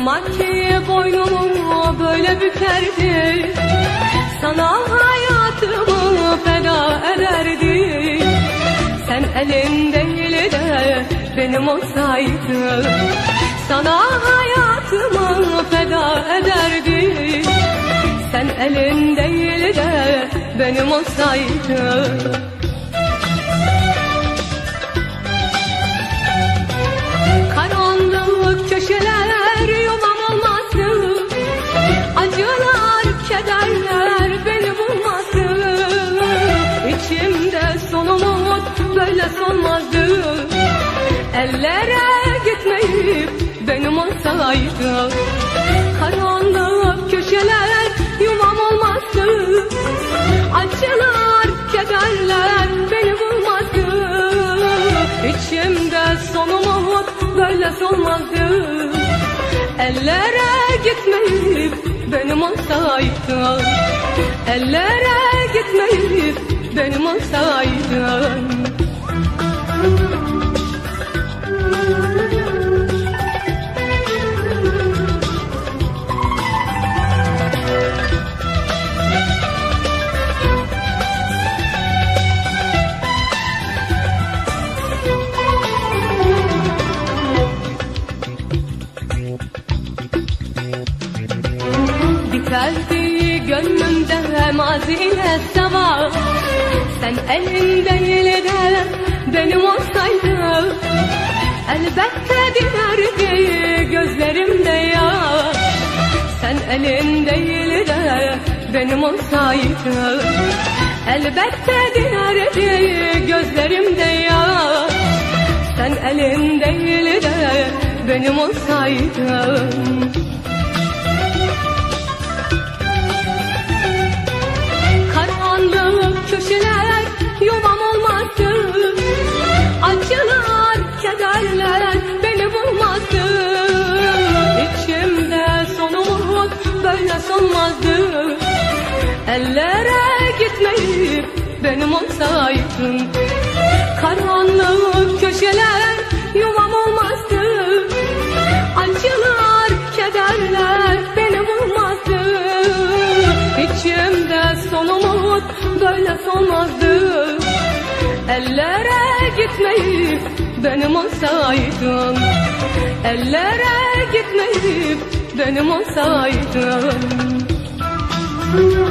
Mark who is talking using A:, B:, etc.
A: Ki boynumu böyle bükerdi Sana hayatımı feda ederdi Sen elin değil de benim olsaydın. Sana hayatımı feda ederdi Sen elin değil de benim olsaydın böyle solmazdı Ellere gitmeyip benim olsaydı. Karanlık köşeler yuvam olmasın Acılar, kederler beni bulmasın İçimde son umut böyle solmazdı. Ellere gitmeyip benim olsaydın Ellere gitmeyip benim olsaydın gönlümde maziye sabah Sen elinde de benim olsaydın Elbette dinerdi gözlerimde ya. Sen elinde de benim olsaydın Elbette dinerdi gözlerimde ya. Sen elinde de benim olsaydın böyle solmazdı Ellere gitmeyip benim olsaydın Karanlık köşeler yuvam olmasın Acılar, kederler beni bulmasın İçimde son umut böyle solmazdı. Ellere gitmeyip benim olsaydın Ellere gitmeyip benim olsaydın Thank you.